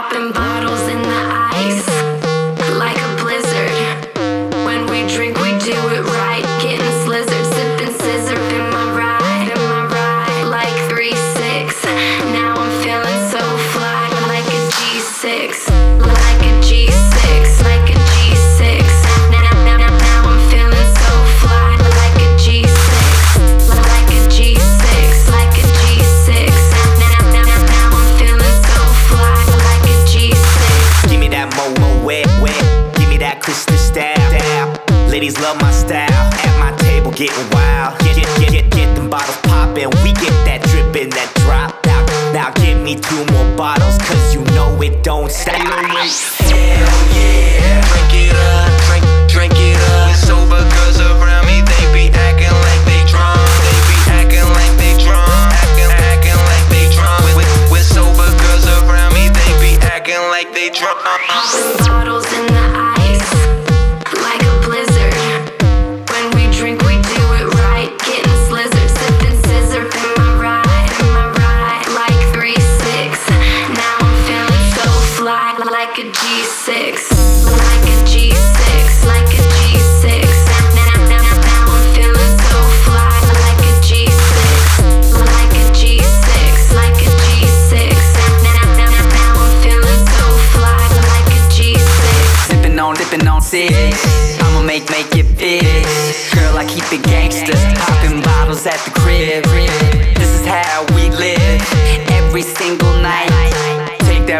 Popping bottles in that crystal style. style. Ladies love my style. At my table getting wild. Get get get get, get them bottles poppin'. We get that drippin', that drop. Now now give me two more bottles, cause you know it don't stop. Hell yeah. Drink it up, drink, drink it up. Sober girls around me, they be acting like they drunk. They be acting like they drunk. Acting, acting like they drunk. With, with sober girls around me, they be acting like they drunk. Popping bottles in the like a G6, like a G6, like a G6. Now, I'm feeling so fly, like a G6, like a G6, like a G6. Now, I'm feeling so fly, like a G6. Sipping on, on six. I'ma make, make it. Girl, I keep it. Popping bottles at the crib. This is how we live. Every single night.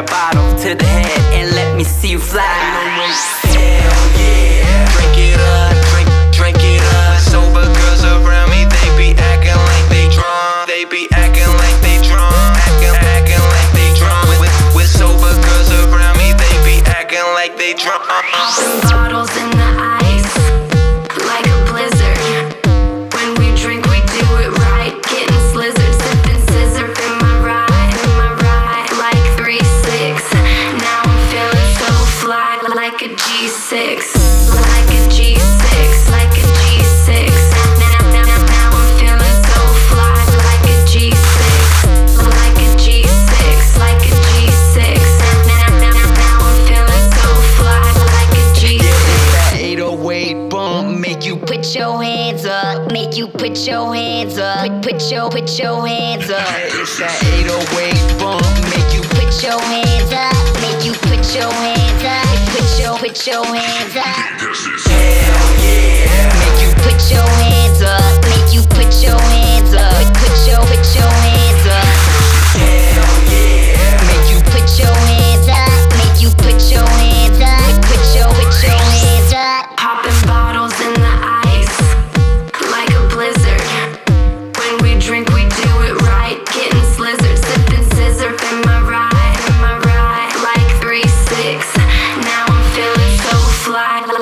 Bottle to the head and let me see you fly. Hell yeah. Drink it up, drink, it up. Sober girls around me, they be acting like they drunk. They be acting like they drunk. Acting, acting like they drunk. With, sober girls around me, they be acting like they drunk. Bottles in the like a G6, like a G6, like a G6. Now, now, now, I'm feeling so fly, like a G6, like a G6, like a G6. Now, now, now, I'm feeling so fly, like a G6. That 808 bump make you Put your hands up, make you put your hands up. Put, your put your hands up. It's that 808 bump make you Put your hands up, make you put your hands. Put your hands up.